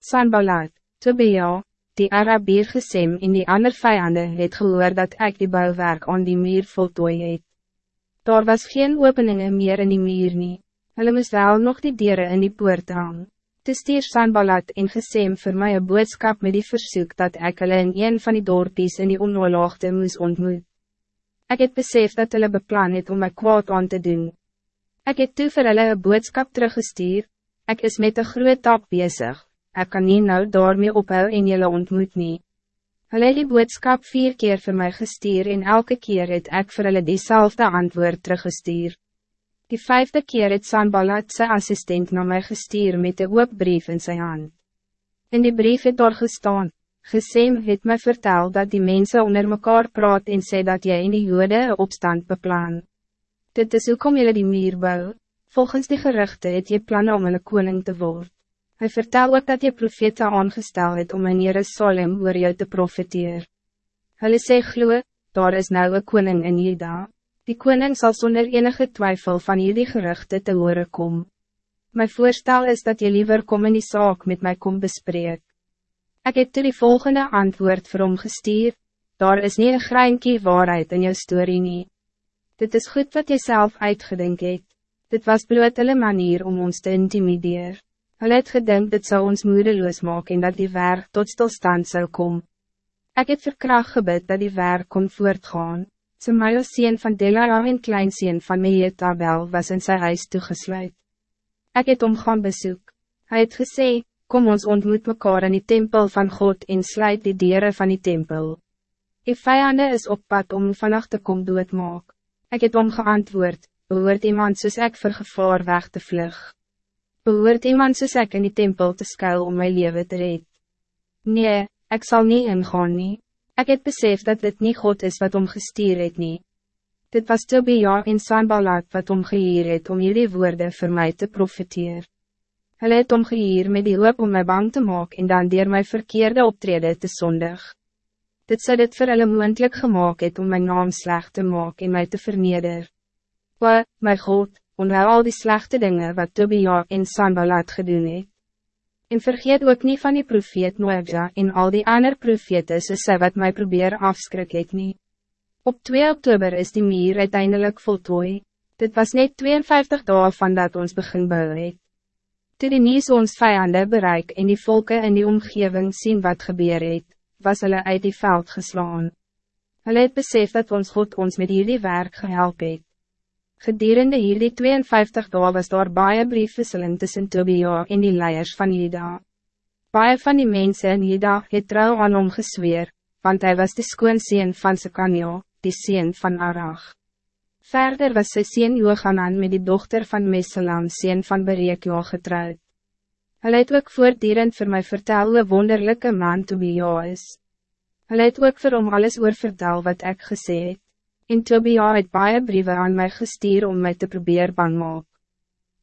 Sanballat, Tobia, die Arabier gesem en die ander vijanden het gehoor dat ik die bouwwerk aan die muur voltooi het. Daar was geen openingen meer in die muur nie, hulle moest wel nog die dieren in die poort hang. Toe stier Sanballat en gesem vir my een boodskap met die verzoek dat ik hulle in een van die dorpies in die onoorlogte moes ontmoet. Ik het besef dat hulle beplan het om my kwaad aan te doen. Ik het toe vir hulle een boodskap teruggestuur, ik is met een groot tap bezig, ik kan niet nou daarmee ophou en jullie ontmoet nie. Hulle het die boodskap vier keer voor mij gestuur en elke keer het ek vir hulle diezelfde antwoord teruggestuur. Die vijfde keer het Sanballat sy assistent naar mij gestuur met de brief in zijn hand. In die brief het daar gestaan, Gesem het mij verteld dat die mensen onder mekaar praat en sê dat jy in die jode een opstand beplan. Dit is hoe kom jylle die muur bou, volgens die geruchten het jy plannen om hulle koning te worden. Hij vertel ook dat je profete aangestel het om in Jerusalem oor jou te profeteer. Hulle sê glo, daar is nou een koning in Juda. Die koning zal zonder enige twijfel van jullie geruchten te horen kom. Mijn voorstel is dat je liever kom in die zaak met mij kom bespreek. Ik heb toe die volgende antwoord vir hom gestuur, daar is niet een greinkie waarheid in jou story nie. Dit is goed wat je zelf uitgedink het. Dit was bloot hulle manier om ons te intimideer. Hulle het gedink dit zou ons moedeloos maak en dat die werk tot stilstand zou komen. Ik heb verkracht gebed dat die werk kon voortgaan. Semaio sien van Delara en klein sien van Meetabel was in sy huis toegesluit. Ik het om gaan bezoek. Hij het gesê, kom ons ontmoet mekaar in die tempel van God en sluit die dieren van die tempel. Die vijanden is op pad om vannacht te kom doodmaak. Ik het om geantwoord, behoort iemand soos ek vir gevaar weg te vlug behoort iemand soos ek in die tempel te skuil om mijn leven te red. Nee, ik zal niet ingaan nie. Ek het besef dat dit niet God is wat omgestuur het nie. Dit was Tobia en Sanballat wat omgeheer het om jullie woorden voor mij te profiteer. Hulle het omgeheer met die hoop om mij bang te maken en dan dier my verkeerde optreden te zondig. Dit zou dit vir hulle moendlik gemaakt het om mijn naam slecht te maken en mij te verneder. Wa, my God, onthou al die slechte dingen wat Tobia en Sanballat gedoen het. En vergeet ook niet van die profeet Noabja en al die ander profete soos sy wat mij probeer afskrik het nie. Op 2 oktober is die mier uiteindelijk voltooi. Dit was net 52 dagen van dat ons begin bou het. Toe die nies ons vijanden bereik en die volken in die omgeving zien wat gebeur het, was hulle uit die veld geslaan. Hulle het besef dat ons God ons met jullie werk gehelp het. Gedurende hierdie 52 dagen was daar baie briefwisseling tussen Tobia en die leiers van Juda. Baie van die mensen in Juda het trouw aan hom gesweer, want hij was de skoonseen van Sekanio, die seen van Arach. Verder was sy seen Johanan met die dochter van Meselam seen van Berekio getrouwd. Hij het ook voortdurend voor mij vertel hoe wonderlijke man Tobia is. Hij het ook vir hom alles oor vertel wat ik gesê het. En Tobia het baie briewe aan mij gestuur om mij te proberen bang maak.